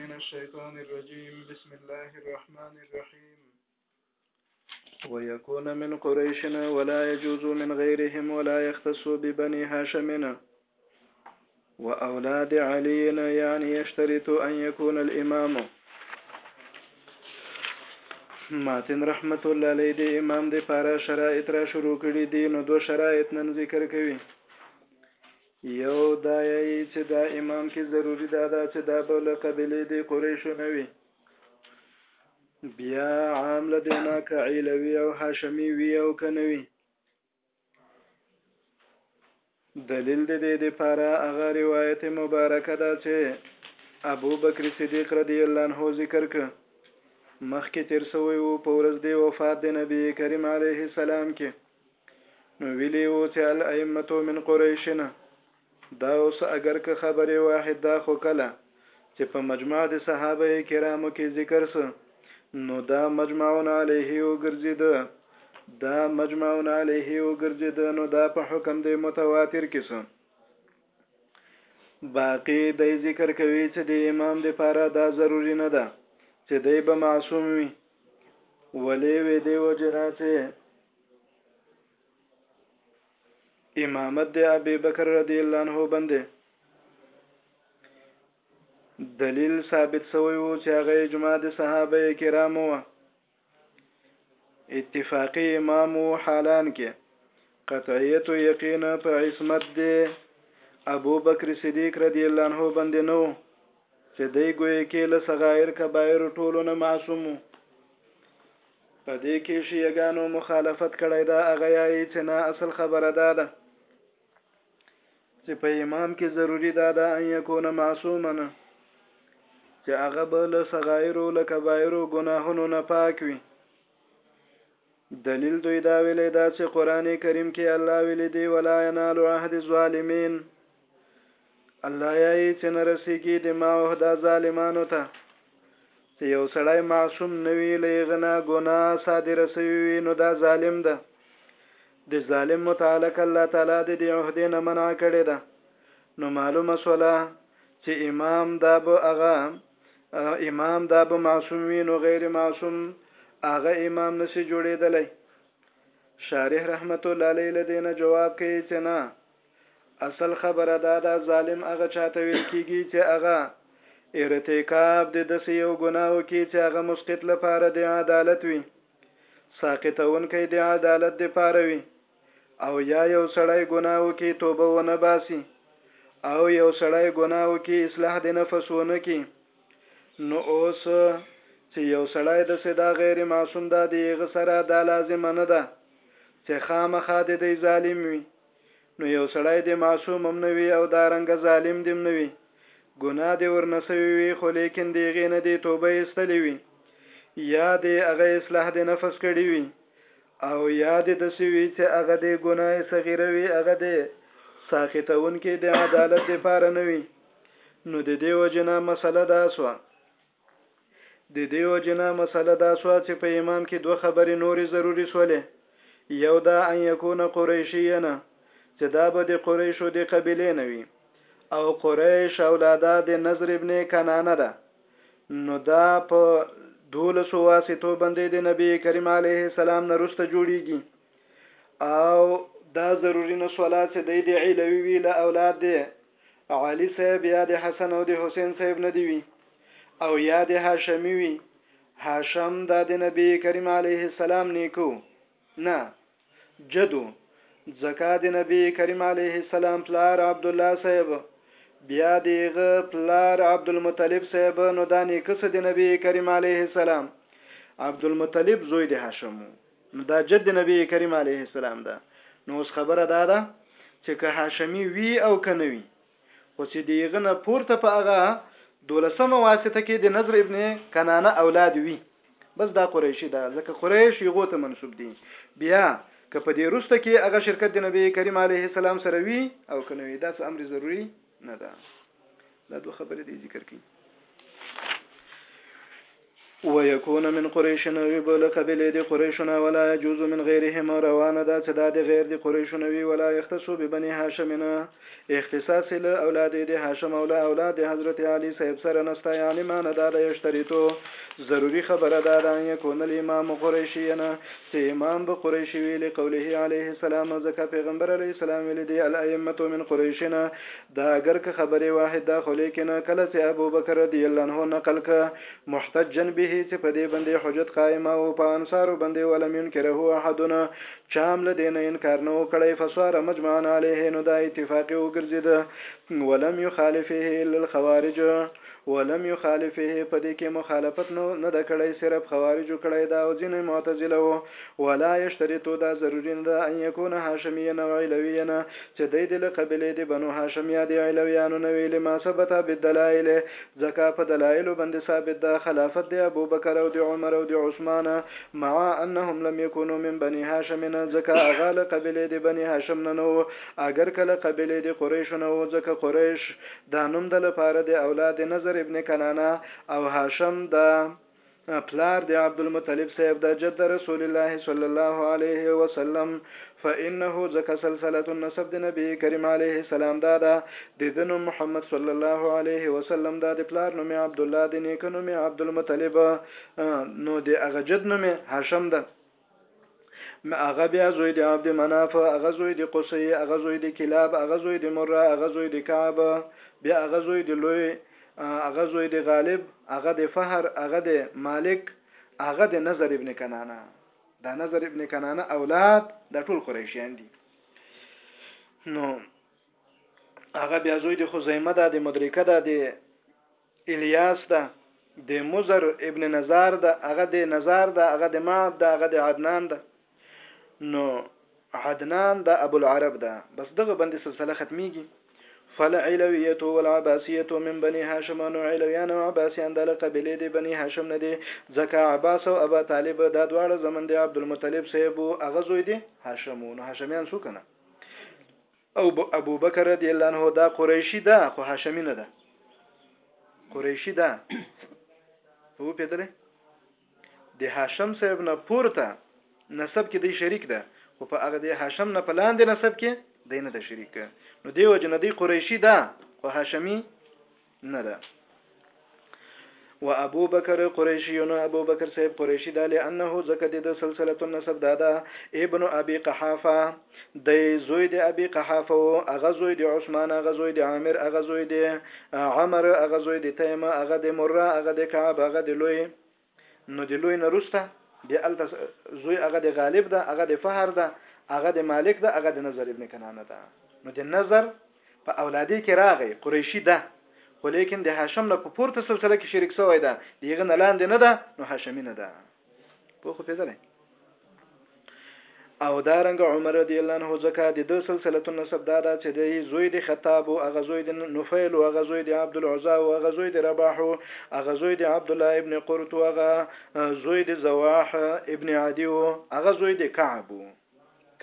من الشيطان الرجيم بسم الله الرحمن الرحيم ويكون من قريشنا ولا يجوز من غيرهم ولا يختص ببني هاشمنا وأولاد علينا يعني يشترط أن يكون الإمام ماتن رحمت الله علیه د امام د پاره شرایط را شروع کړي دي نو دو شرایط نن ذکر کوي يو دا يي چې دا امام کې ضروري دا ده چې دا به له قبيلې د قريشو نه وي بیا عام له دې نه که علوي او هاشمي وي او که نه وي دلیل د دې دپاره هغه روایت مبارکه ده چې ابو بکر صدیق رضی الله عنه ذکر ک مخکې تیر سوی وو په ورځ د وفات د نبی کریم علیه السلام کې نو ویلی وو چې الائمه من قریشنا دا اوس اگر که خبرې واحد دا خو کله چې په مجمع د صحابه کرامو کې ذکر سو نو دا مجمعون علیه وګرځید دا مجمعون علیه وګرځید نو دا په حکم د متواتر کې سو باقی دی ذکر کوي چې د امام د پاره دا ضروری نه ده چې دی به معصوم وي ولې وې دی وجنا چې امامت د ابي بکر رضی الله عنه باندې دلیل ثابت شوی وو چې هغه اجماع د صحابه کرامو وو اتفاقی امام و حالان کې قطعیت و یقین په عصمت دی ابو بکر صدیق رضی الله عنه باندې نو چې دی ګوې کې له صغائر کبائر ټولو نه معصوم په دې کې شیعگانو مخالفت کړی دا هغه یایي چې نه اصل خبره دا ده چې په امام کې ضروری دا ده ان یکون معصوما چې هغه به له صغائر او کبائر او ګناهونو نه پاک وي دلیل دوی دا ویلې دا چې قران کریم کې الله ویلې دی ولا ینال عهد الظالمین الله یا یې چې نه رسېږي د ما عهده ظالمانو ته چې یو سړی معصوم نه وي له هغه نه ګناه صادره سوي وي نو دا ظالم ده د ظالم متعلق الله تعالی د دې عهدې نه منع کړې ده نو معلومه سوله چې امام دا به هغه امام دا به معصوم وي نو غیر معصوم هغه امام نسی جوړېدلی شارح رحمت الله علیه لدینه جواب کوي چې نه اصل خبره دا ده ظالم هغه چاته ویل کیږي چې هغه ارتکاب د دسې یو ګناو کې چې هغه مسقط لپاره د عدالت وي ساقطونکی د عدالت د پاره وي او یا یو سړی ګناو کې توبه ونه باسي او یو سړی ګناو کې اصلاح د نفس ونه کی نو اوس چې یو سړی د صدا غیر معصوم دا دیغه سره دا لازم نه ده چې خامخا د دی ظالم وي نو یو سړی دې معصوم هم نه وي او دا رنګه ظالم دې هم نه وي، ګناه دې ورنه سوې وي خو لیکن د هغې نه دې توبه ایستلې وي یا دې هغه اصلاح د نفس کړې وي او یا دې داسې وي چې هغه دې ګناه صغیره وي هغه دې ساقطونکې د عدالت دپاره نه وي نو د دې وجې نه مسئله دا سوه د دې وجې نه مسئله دا سوه چې په امام کې دوه خبرې نورې ضروري سولې، یو دا ان یکون قریشینا چې دا به د قریشو د قبیلې نه وي او قریش اولاده د نضر ابن کنانه ده نو دا په دولسو واسطو باندې د نبی کریم علیه السلام نه رسته جوړیږي او دا ضروري نه سوله چې د دې علوي وی له اولاد دی علي صاحب یا د حسن او د حسین صاحب نه دی وي او یا د هاشمی وي هاشم دا د نبی کریم علیه السلام نیکو نه جدو ځکه د نبی کریم علیه السلام پلار عبد الله صاحب بیا دیغه پلار عبد المطلب صاحب نو دا نیکه د نبی کریم علیه السلام عبد المطلب زوی د هاشم نو دا جد نبی کریم علیه السلام ده نو اوس خبره دا ده چې که هاشمی وی او که نه وی خو چې دیغه نه پورته په هغه دولسمه واسطه کې د نظر ابن کنانه اولاد وی بس دا قریشی ده ځکه قریش یغو ته منسوب دي بیا که په دې روسته کې هغه شرکت د نبی کریم علیه السلام سره وی او که نه وی دا څه امر ضروری نه ده دا دوه خبرې دې ذکر کړي ويكون من قريش نوي بل قبيله دي قريشنا ولا يجوز من غيرهم روانه دا چې دا د غیر دي قريشنا وي ولا يختص ببني هاشمنا اختصاص له اولاد دي هاشم او له اولاد حضرت علي صاحب سره نستا يعني ما نه دا د يشتريتو ضروري خبره دا ده ان يكون الامام قريشينا چې امام به قريشي وي لقوله عليه السلام ځکه پیغمبر عليه السلام ویل دي الائمه من قريشنا دا اګر که خبرې واحد ده خو لیکن کله چې ابو بکر رضی الله عنه نقل که محتجن به چې په دې باندې حجت قائمه او په انصارو باندې ولم ينکره احدنا چام له دې نه انکار نه وکړی فسوار مجمعا علیه نو دا اتفاقی وګرځید ولم يخالفه الا الخوارج ولم يخالفه په دې کې مخالفت نو نه ده کړی صرف خوارجو کړی دا او ځینې معتزله وو ولا یشترطو دا ضروري نه ده ان یکون هاشمیه نه علویه نه چې دی دې له قبیلې د بنو هاشمیه د علویانو نه ویلې ما ثبت بالدلائل ځکه په دلایلو باندې ثابت ده خلافت د ابوبکر او د عمر او د عثمان مع انهم لم یکونو من بني هاشم نه ځکه هغه له قبیلې د بني هاشم نه نه وو اگر کله قبیلې د قریشو نه وو ځکه قریش دا نوم د لپاره د اولاد نظر ابن کنانه او هاشم ده پلار د عبدالمطلب صاحب د جد رسول الله صلی الله علیه وسلم فانه ځکه سلسله النسب د نبی کریم علیه السلام دا ده د د نوم محمد صلی الله علیه وسلم دا د پلار نوم عبد الله د نیکه نوم عبدالمطلب نو د هغه جد نوم هاشم ده هغه بیا زوی دی عبد مناف هغه زوی دی قصی هغه زوی دی کلاب هغه زوی دی مره هغه زوی دی کعب بیا هغه زوی دی لوی هغه زوی دی غالب هغه دی فهر هغه دی مالک هغه دی نظر ابن کنانه دا نظر ابن کنانه اولاد د ټول قریشیان دي نو هغه بیا زوی دی خزیمه ده د مدرکه ده د الیاس ده دې مضر ابن نزار ده هغه دې نزار ده هغه دې معد ده هغه دې عدنان ده نو عدنان ده ابو العرب ده بس دغه بندې سلسله ختمیږي فالعلویت والعباسیت من بنی هاشم نو علویان او عباسیان د قبیله دی بنی هاشم نه دی ځکه عباس او ابا طالب دا دواړه زمن دی عبدالمطلب صاحب هغه زوی دی هاشم نو هاشمیان څو کنه او ابوبکر رضی الله عنه دا قریشی ده خو هاشمی نه ده قریشی ده هو پیدلې د هاشم صاحب نه پورته نسب کې دی شریک ده خو په هغه د هاشم نه پلاندې نسب کې دی نه ده شریک نو دی وجه نه دی قریشی ده خو هاشمی نه ده و ابو بکر قریشی نو ابو بکر صاحب قریشی دا لانه زکه د سلسله النسب دادا ابن ابي قحافه د زوی د ابي قحافه او اغه زوی د عثمان اغه زوی د عامر اغه زوی د عمر اغه زوی د تیمه اغه د مره اغه د کعب اغه د لوی نو د لوی نه روسته د الته زوی هغه د غالب ده هغه د فهر ده هغه د مالک ده هغه د نظر ابن کنانه ده نو د نظر په اولادې کې راغی قریشي ده خو لیکن د هاشم نه په پورته سلسله کې شریک شوی ده دیغه نه لاندې نه ده نو هاشمي نه ده په خو پیدلې او دا رنګ عمر رضی الله عنه ځکه د د سلسله النسب دا ده چې د زوی د خطاب او هغه زوی د نفیل او هغه زوی د عبد العزا او هغه زوی د رباح او هغه زوی د عبد الله ابن قرط او هغه زوی د زواح ابن عدی او هغه زوی د کعب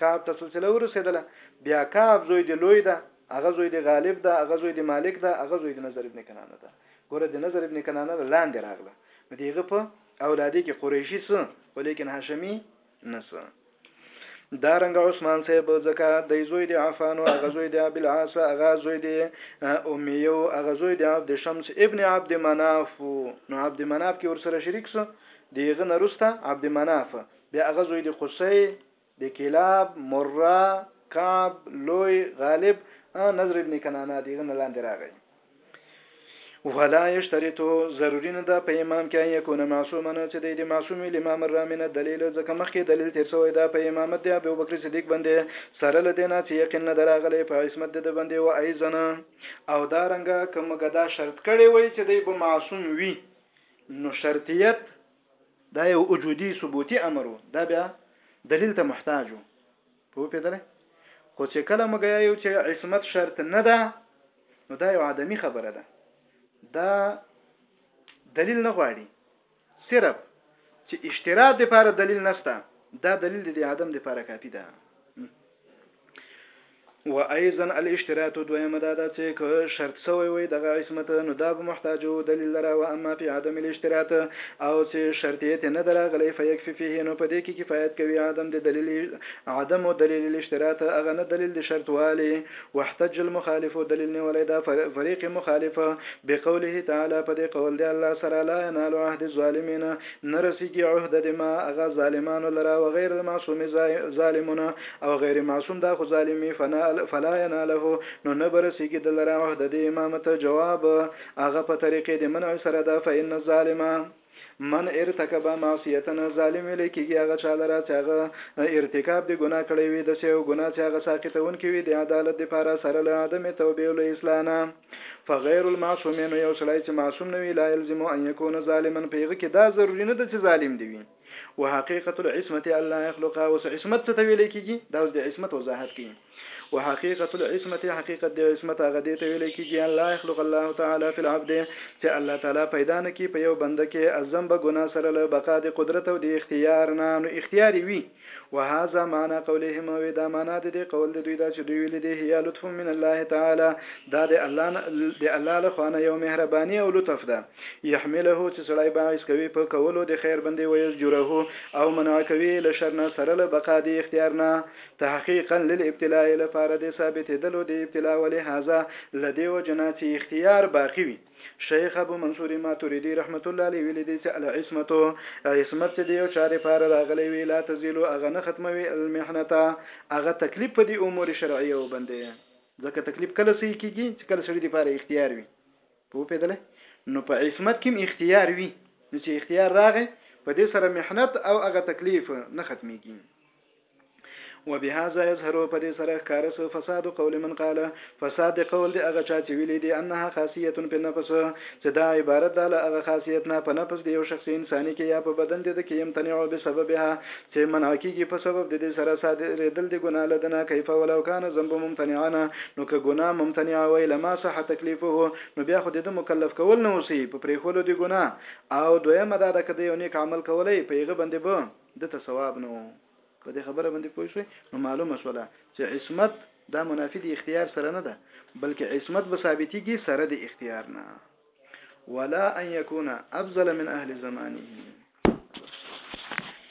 کعب ته سلسله ورسېدله بیا کعب زوی د لوی ده هغه زوی د غالب ده هغه زوی د مالک ده هغه زوی د نظر ابن کنانه ده ګوره د نظر ابن کنانه لاندې راغله دغه په اولادی کی قریشی سه خو لیکن هاشمی نه سه دا رنګ عثمان صاحب ځکه د زوی د عفان او هغه زوی د ابي العاص هغه زوی د اميه او هغه زوی د عبد شمس ابن عبد مناف نو عبد مناف کې ورسره شریک سو دیغه نرسته عبد مناف بیا هغه زوی د قصي د کلاب، مرة، کعب، لوی، غالب، اه نضر ابن کنانه د هغه نه لاندې راغی. ولا یشترط، ضروري نه ده په امام کې ان یکون معصوما چې دی دې معصوم وي لما مر من الدلیل ځکه مخکې دلیل تېر شوی ده په امامت د ابوبکر صدیق باندې سره له دې نه چې یقین نه ده راغلی په عصمت د ده باندې و ایضا او دا رنګه که موږ دا شرط کړی وای چې دی به معصوم وي نو شرطیت دا یو وجودي ثبوتي امر و، دا بیا دلیل ته محتاج و. پوهپېدلی؟ خو چې کله موږ یایو چې عصمت شرط نه ده، نو دا یو عدمي خبره ده. دا دلیل نه غواړي. صرف چې اشتراط دپاره دلیل نسته، دا دلیل د دې عدم دپاره کافي ده. و ايضا الاشتراط دويمه دا ده چې که شرط سوی وي دغه عصمت نو دا به محتاج و دلیل لره و اما فی عدم الاشتراط او چې شرطیت نه دراغلی فیکفی فيه نو په دې کې کفایت کوي عدم د دلیل عدم دلیل الاشتراط هغه نه دلیل د شرط والی واحتج المخالف دلیل نه ولای دا فریق مخالف بقوله تعالی په دې قول دی الله سره لا ينال عهد الظالمین نه رسیږي عهده د ما هغه ظالمانو لره وغیر المعصوم ظالمونه او غیر معصوم دا خو ظالمی فلا یناله نو نه برسیږي د لره عهده د امامت جواب هغه په طریقې د منع سره ده فإن الظالم من ارتکب معصیتنا ظالم ویل کېږي هغه چا لره چې هغه ارتکاب د ګناه کړی وي د سه او ګناه چې هغه ساقطون کې وي د عدالت لپاره سره له عدم توبې او له اصلاح نه فغیر المعصوم نو یو سړی چې معصوم نه وي لا يلزم ان يكون ظالما په هغه کې دا ضروری نه ده چې ظالم دی وي وحقیقت العصمت الله يخلق اوس عصمت څه ته ویل کیږي دا اوس د عصمت وضاحت کوي وحقیقت العصمت حقیقت د عصمت هغه دی ته ویل کیږي الله يخلق الله تعالی فی العبد چې الله تعالی پیدا نه کی په یو بنده کې ازم به ګنا سره له بقا د قدرت او د اختیار نه نو اختیار وي وهذا معنی قولهم او دا معنا د دې قول د دوی دا چې دوی ویل دي هي لطف من الله تعالی دا د الله د الله له خوانه یو مهرباني او لطف ده يحمله چې سړی باعث کوي په کولو د خیر بندي ويزجره او منع کوي له شر نه سره له بقا د اختیار نه تحقیقا للابتلاء لپاره د ثابت دلو د ابتلاء ولهذا لدی وجنا چې اختیار باقی وي شیخ ابو منصور ماتوریدی رحمت الله علیه ویلي دي چې العصمت عصمت چې د یو چا لپاره راغلی وي لا تزیل هغه نه ختموي المحنته هغه تکلیف په دې امور شرعیه وبندي ځکه تکلیف کله صحیح کیږي چې کله سړي لپاره اختیار وي په پیدله نو په عصمت کې اختیار وي نو چې اختیار راغی په دې سره محنت او هغه تکلیف نه ختميږي وبهذا يظهر په دې سره ښکاره سو فساد قول من قال فساد د قول دی هغه چا چې ویلي دي انها خاصیت په نفس چې دا عبارت ده له هغه خاصیت نه په نفس دی یو شخص انساني کې یا په بدن دی کې يمتنع به سببها چې منع کیږي په سبب د دې سره صادرېدل د ګناه لدنه کیف ولو کان ذنب ممتنعنا نو که ګناه ممتنع وي لما صح تکلیفه نو بیا خو د مکلف کول نه اوسي په پریخولو د ګناه او دویمه دا ده کده یو نیک عمل کولای پیغه باندې به ده ته صواب نه وو. په دې خبره باندې پوه شوئ؟ نو معلومه شوله چې عصمت دا منافي د اختیار سره نه ده، بلکې عصمت به ثابتېږي سره د اختیار نه. ولا ان يكون افضل من اهل زمانه.